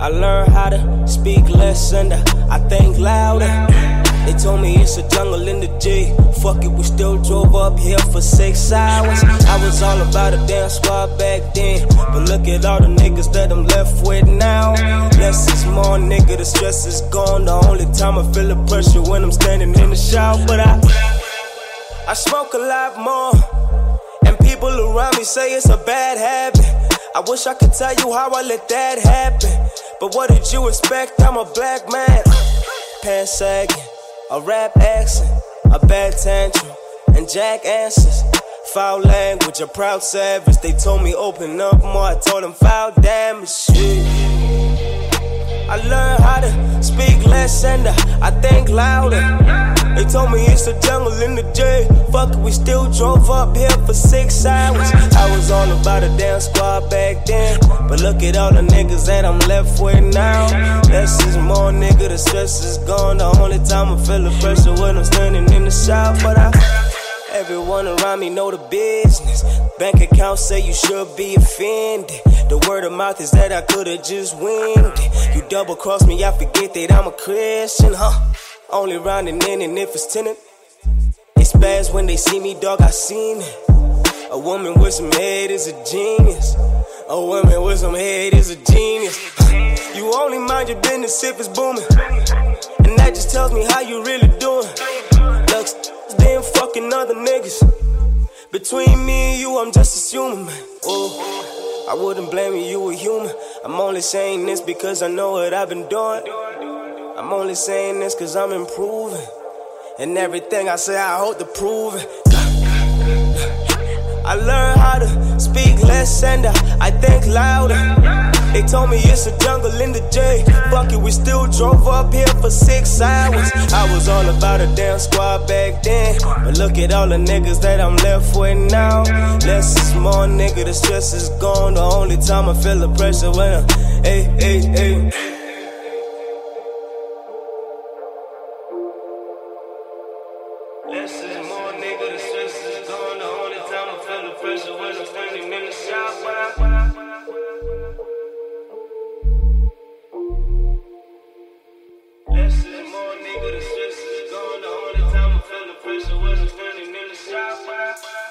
I learned how to speak less and I think louder. They told me it's a jungle in the G. Fuck it, we still drove up here for six hours. I was all about a damn squad back then. But look at all the niggas that I'm left with now. Less is more, nigga, the stress is gone. The only time I feel the pressure when I'm standing in the shower. But I, I smoke a lot more. And people around me say it's a bad habit. I wish I could tell you how I let that happen. But what did you expect? I'm a black man. Pants sagging, a rap accent, a bad tantrum, and jack answers. Foul language, a proud savage. They told me open up more. I told them foul damage. Shit. I learned how to speak less and uh, I think louder. Told me it's the jungle in the J. Fuck it, we still drove up here for six hours. I was on about a damn squad back then. But look at all the niggas that I'm left with now. Less is more, nigga, the stress is gone. The only time I feel the pressure when I'm standing in the shop. But I. Everyone around me know the business. Bank account say you should be offended. The word of mouth is that I could've just winged it. You double cross me, I forget that I'm a Christian, huh? Only rounding in and if it's tenant. It's spaz when they see me, dog, I seen it. A woman with some head is a genius. A woman with some head is a genius. Uh, you only mind your business if it's booming. And that just tells me how you really doing. Looks been fucking other niggas. Between me and you, I'm just assuming, man. Oh, I wouldn't blame you, you a human. I'm only saying this because I know what I've been doing. I'm only saying this cause I'm improving. And everything I say, I hope to prove it. I learned how to speak less and I think louder. They told me it's a jungle in the J. Fuck it, we still drove up here for six hours. I was all about a damn squad back then. But look at all the niggas that I'm left with now. Less is more, nigga, the stress is gone. The only time I feel the pressure when I'm, hey, hey, hey. Less is more, nigga. The stress is gone. The only time I feel the pressure was I'm standing in the shop. Less is more, nigga. The gone. The only time I feel the pressure the shop.